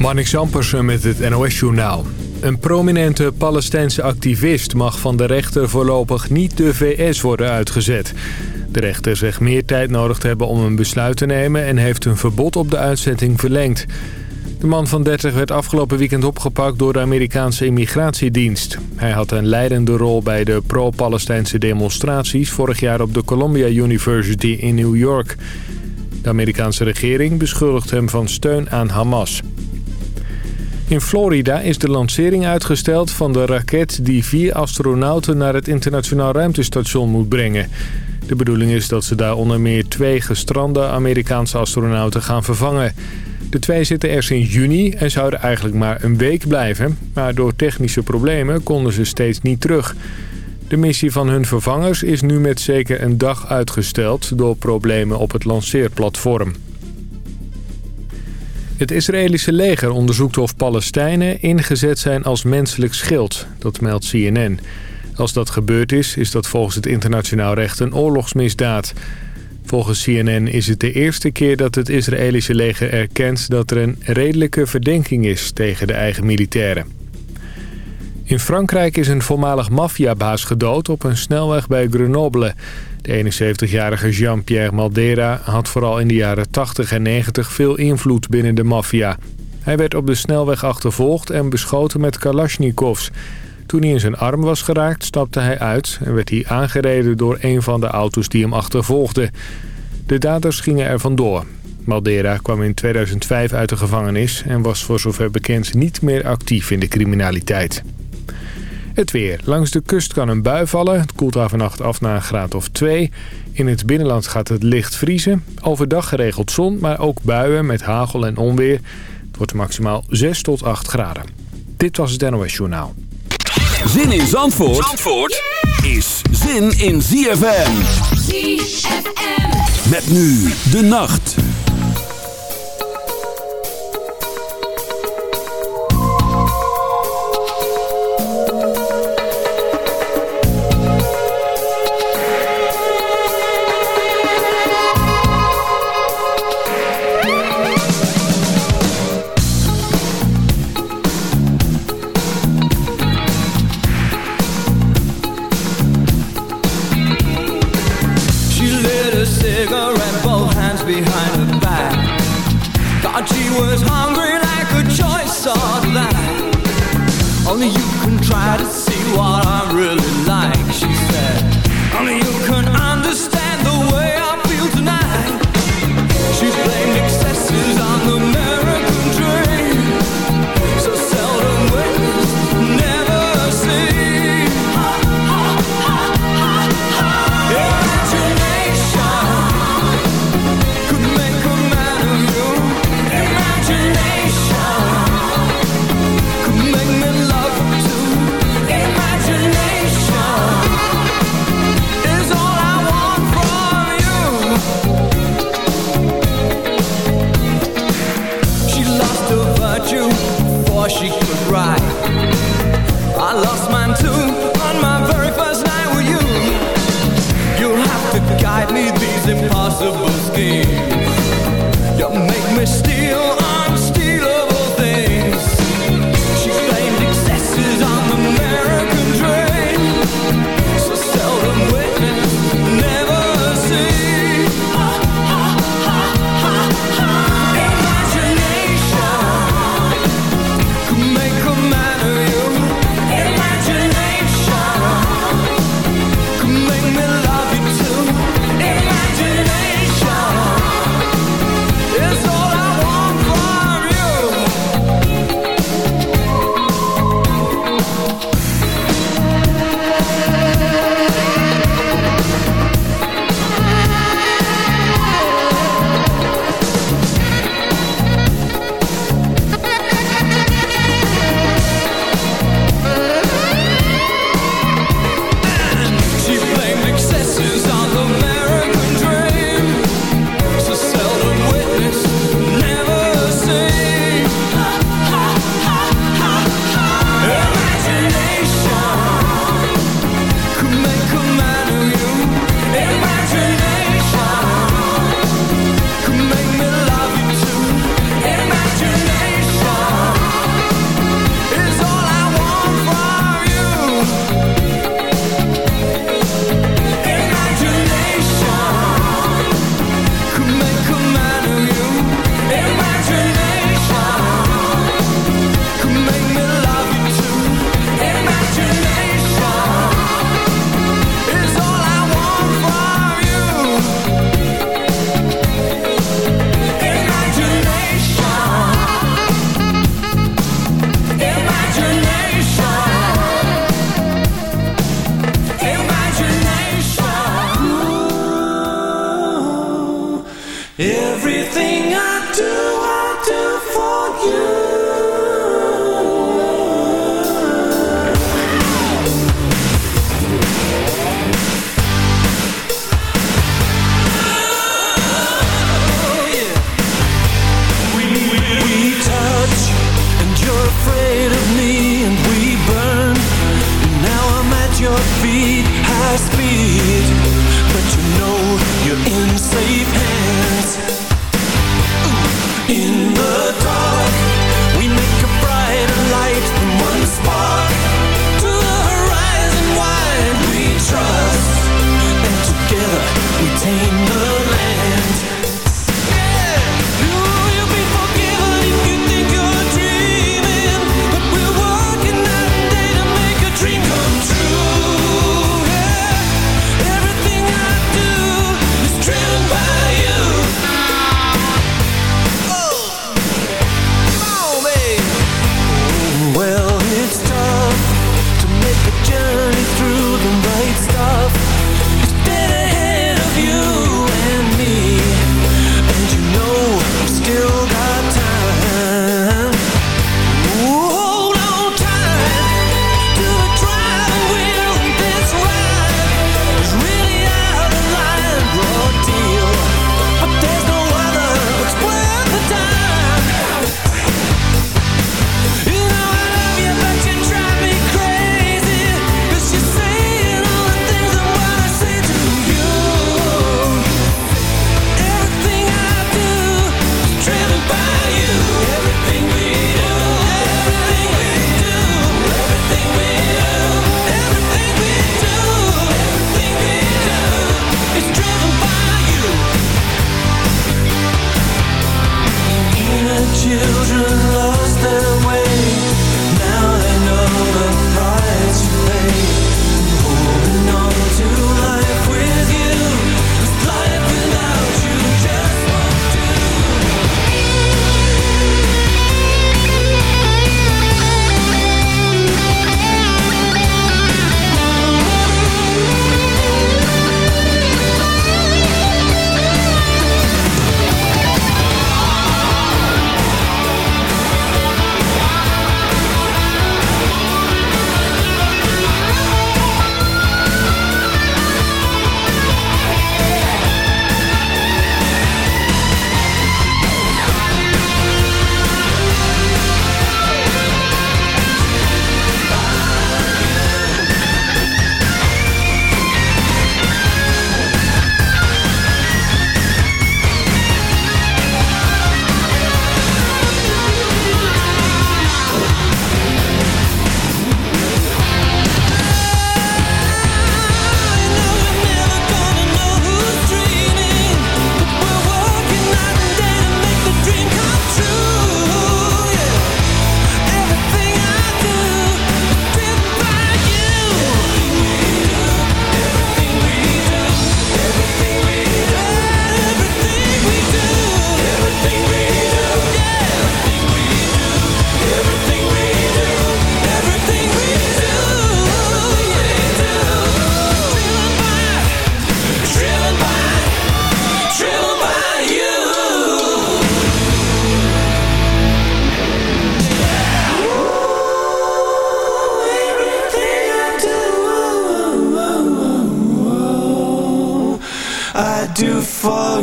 Marnik Zampersen met het NOS-journaal. Een prominente Palestijnse activist mag van de rechter voorlopig niet de VS worden uitgezet. De rechter zegt meer tijd nodig te hebben om een besluit te nemen... en heeft een verbod op de uitzetting verlengd. De man van 30 werd afgelopen weekend opgepakt door de Amerikaanse immigratiedienst. Hij had een leidende rol bij de pro-Palestijnse demonstraties... vorig jaar op de Columbia University in New York. De Amerikaanse regering beschuldigt hem van steun aan Hamas. In Florida is de lancering uitgesteld van de raket die vier astronauten naar het internationaal ruimtestation moet brengen. De bedoeling is dat ze daar onder meer twee gestrande Amerikaanse astronauten gaan vervangen. De twee zitten er sinds juni en zouden eigenlijk maar een week blijven. Maar door technische problemen konden ze steeds niet terug. De missie van hun vervangers is nu met zeker een dag uitgesteld door problemen op het lanceerplatform. Het Israëlische leger onderzoekt of Palestijnen ingezet zijn als menselijk schild. Dat meldt CNN. Als dat gebeurd is, is dat volgens het internationaal recht een oorlogsmisdaad. Volgens CNN is het de eerste keer dat het Israëlische leger erkent... dat er een redelijke verdenking is tegen de eigen militairen. In Frankrijk is een voormalig maffiabaas gedood op een snelweg bij Grenoble. De 71-jarige Jean-Pierre Maldera had vooral in de jaren 80 en 90 veel invloed binnen de maffia. Hij werd op de snelweg achtervolgd en beschoten met kalasjnikovs. Toen hij in zijn arm was geraakt, stapte hij uit en werd hij aangereden door een van de auto's die hem achtervolgden. De daders gingen er vandoor. Maldera kwam in 2005 uit de gevangenis en was voor zover bekend niet meer actief in de criminaliteit. Het weer. Langs de kust kan een bui vallen. Het koelt daar vannacht af naar een graad of 2. In het binnenland gaat het licht vriezen. Overdag geregeld zon, maar ook buien met hagel en onweer. Het wordt maximaal 6 tot 8 graden. Dit was het NOS Journaal. Zin in Zandvoort, Zandvoort is zin in ZFM. ZFM. Met nu de nacht. Everything I do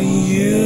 you.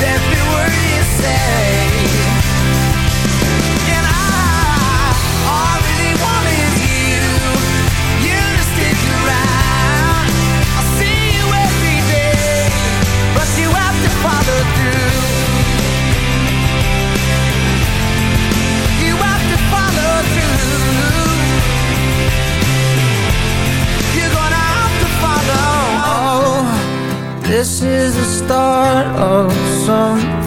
death start of something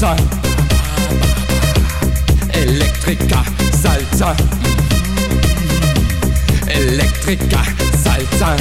Salsa, Elektrika, Salsa, Elektrika, Salsa.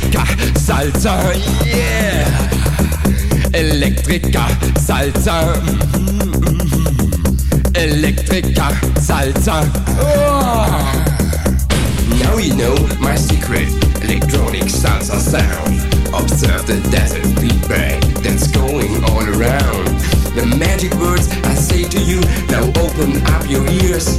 Elektriker, salsa, yeah. Elektriker, Salzer. Mm-hmm. Elektriker, salsa. Oh. Now you know my secret electronic salsa sound. Observe the desert feedback that's going all around. The magic words I say to you, now open up your ears.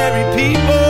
ordinary people.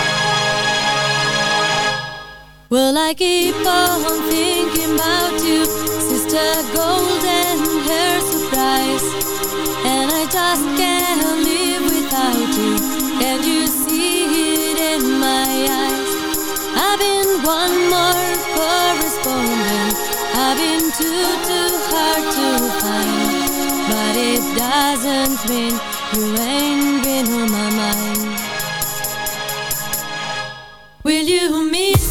Well, I keep on thinking about you, Sister Golden, Hair surprise. And I just can't live without you, and you see it in my eyes. I've been one more correspondent, I've been too, too hard to find. But it doesn't mean you ain't been on my mind. Will you miss